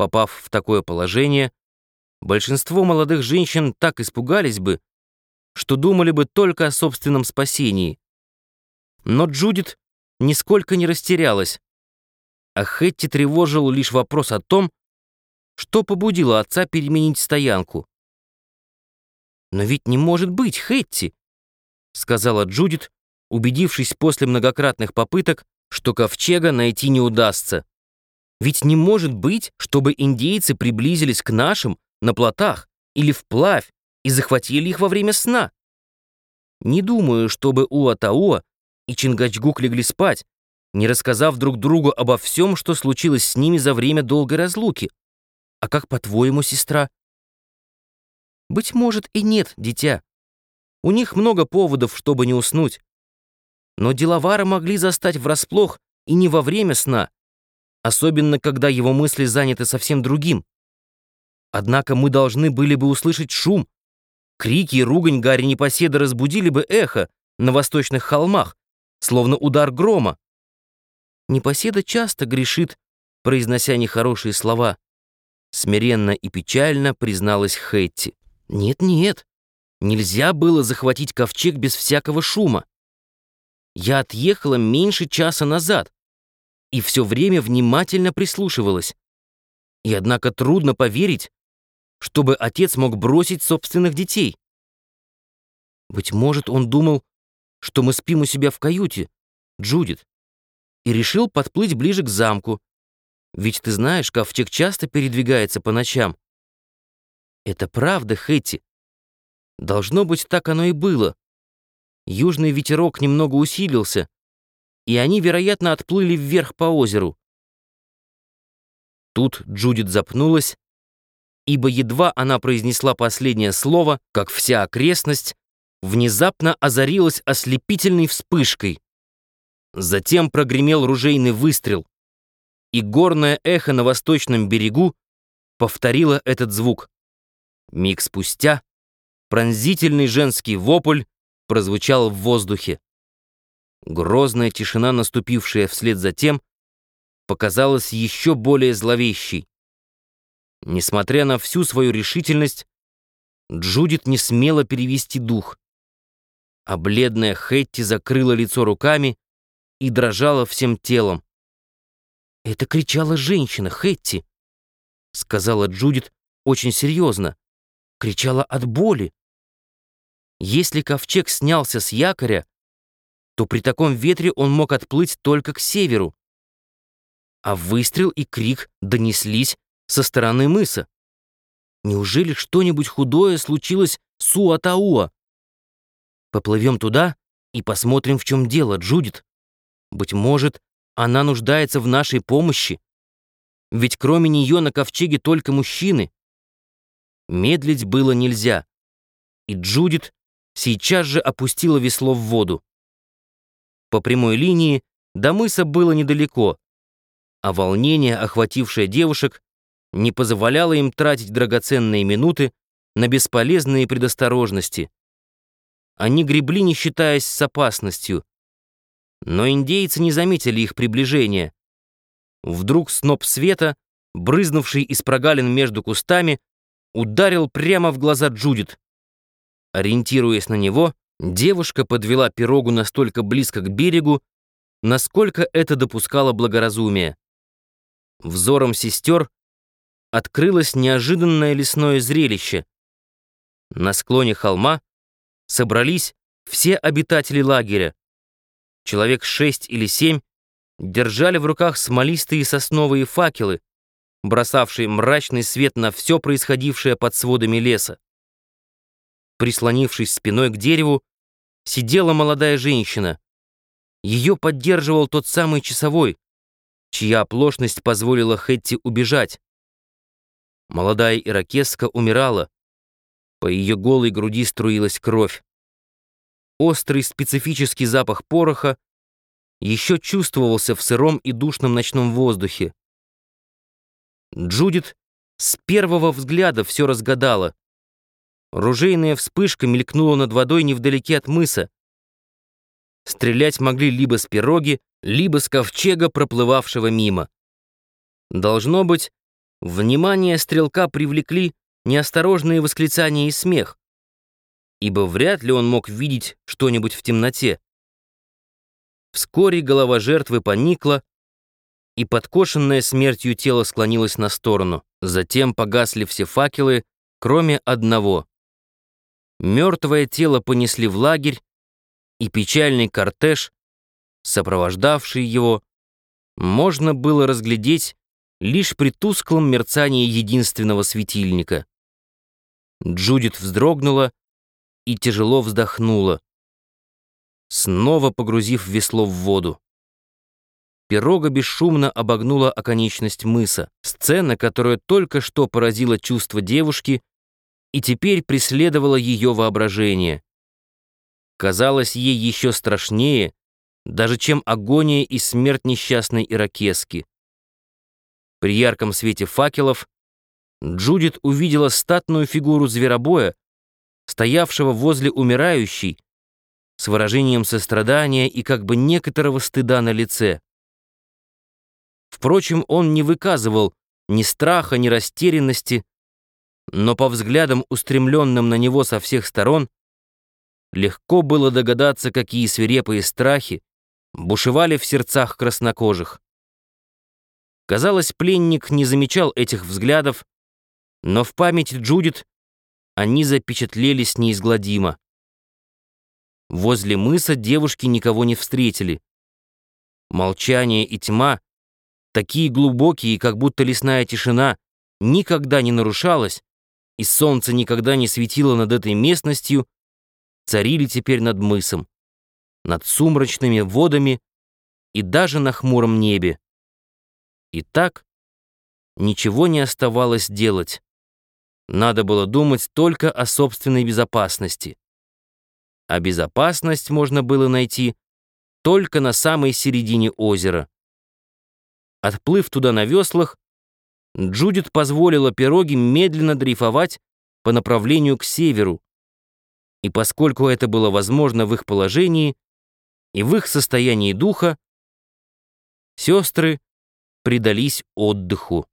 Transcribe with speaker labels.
Speaker 1: Попав в такое положение, большинство молодых женщин так испугались бы, что думали бы только о собственном спасении. Но Джудит нисколько не растерялась, а Хетти тревожил лишь вопрос о том, что побудило отца переменить стоянку. «Но ведь не может быть, Хетти!» — сказала Джудит, убедившись после многократных попыток, что ковчега найти не удастся. «Ведь не может быть, чтобы индейцы приблизились к нашим на плотах или вплавь и захватили их во время сна. Не думаю, чтобы Уатауа и Чингачгук легли спать, не рассказав друг другу обо всем, что случилось с ними за время долгой разлуки. А как по-твоему, сестра?» «Быть может и нет, дитя. У них много поводов, чтобы не уснуть. Но деловара могли застать врасплох и не во время сна, особенно когда его мысли заняты совсем другим. Однако мы должны были бы услышать шум. Крики и ругань Гарри Непоседа разбудили бы эхо на восточных холмах, словно удар грома. Непоседа часто грешит, произнося нехорошие слова. Смиренно и печально призналась Хэтти. «Нет-нет, нельзя было захватить ковчег без всякого шума. Я отъехала меньше часа назад и все время внимательно прислушивалась. И однако трудно поверить, чтобы отец мог бросить собственных детей. Быть может, он думал, что мы спим у себя в каюте, Джудит, и решил подплыть ближе к замку. Ведь ты знаешь, ковчег часто передвигается по ночам. Это правда, Хэти. Должно быть, так оно и было. Южный ветерок немного усилился, и они, вероятно, отплыли вверх по озеру. Тут Джудит запнулась, ибо едва она произнесла последнее слово, как вся окрестность внезапно озарилась ослепительной вспышкой. Затем прогремел ружейный выстрел, и горное эхо на восточном берегу повторило этот звук. Миг спустя пронзительный женский вопль прозвучал в воздухе. Грозная тишина, наступившая вслед за тем, показалась еще более зловещей. Несмотря на всю свою решительность, Джудит не смела перевести дух, а бледная Хэтти закрыла лицо руками и дрожала всем телом. «Это кричала женщина, Хэтти», — сказала Джудит очень серьезно. Кричала от боли. Если ковчег снялся с якоря, то при таком ветре он мог отплыть только к северу. А выстрел и крик донеслись со стороны мыса. Неужели что-нибудь худое случилось с Уатауа? Поплывем туда и посмотрим, в чем дело, Джудит. Быть может, она нуждается в нашей помощи. Ведь кроме нее на ковчеге только мужчины. Медлить было нельзя. И Джудит сейчас же опустила весло в воду. По прямой линии до мыса было недалеко, а волнение, охватившее девушек, не позволяло им тратить драгоценные минуты на бесполезные предосторожности. Они гребли, не считаясь с опасностью. Но индейцы не заметили их приближения. Вдруг сноп света, брызнувший из прогалин между кустами, ударил прямо в глаза Джудит. Ориентируясь на него, девушка подвела пирогу настолько близко к берегу, насколько это допускало благоразумие. Взором сестер открылось неожиданное лесное зрелище. На склоне холма собрались все обитатели лагеря. Человек шесть или семь держали в руках смолистые сосновые факелы, бросавшие мрачный свет на все происходившее под сводами леса. Прислонившись спиной к дереву, сидела молодая женщина. Ее поддерживал тот самый часовой, чья оплошность позволила Хэтти убежать. Молодая иракесска умирала. По ее голой груди струилась кровь. Острый специфический запах пороха еще чувствовался в сыром и душном ночном воздухе. Джудит с первого взгляда все разгадала. Ружейная вспышка мелькнула над водой невдалеке от мыса. Стрелять могли либо с пироги, либо с ковчега, проплывавшего мимо. Должно быть, Внимание стрелка привлекли неосторожные восклицания и смех, ибо вряд ли он мог видеть что-нибудь в темноте. Вскоре голова жертвы поникла, и подкошенное смертью тело склонилось на сторону. Затем погасли все факелы, кроме одного. Мертвое тело понесли в лагерь, и печальный кортеж, сопровождавший его, можно было разглядеть лишь при тусклом мерцании единственного светильника. Джудит вздрогнула и тяжело вздохнула, снова погрузив весло в воду. Пирога бесшумно обогнула оконечность мыса, сцена, которая только что поразила чувство девушки и теперь преследовала ее воображение. Казалось ей еще страшнее, даже чем агония и смерть несчастной иракески. При ярком свете факелов Джудит увидела статную фигуру зверобоя, стоявшего возле умирающей, с выражением сострадания и как бы некоторого стыда на лице. Впрочем, он не выказывал ни страха, ни растерянности, но по взглядам, устремленным на него со всех сторон, легко было догадаться, какие свирепые страхи бушевали в сердцах краснокожих. Казалось, пленник не замечал этих взглядов, но в памяти Джудит они запечатлелись неизгладимо. Возле мыса девушки никого не встретили. Молчание и тьма такие глубокие, как будто лесная тишина, никогда не нарушалась, и солнце никогда не светило над этой местностью, царили теперь над мысом, над сумрачными водами и даже на хмуром небе. И так ничего не оставалось делать. Надо было думать только о собственной безопасности. А безопасность можно было найти только на самой середине озера. Отплыв туда на веслах, Джудит позволила пироге медленно дрейфовать по направлению к северу, и поскольку это было возможно в их положении и в их состоянии духа, сестры предались отдыху.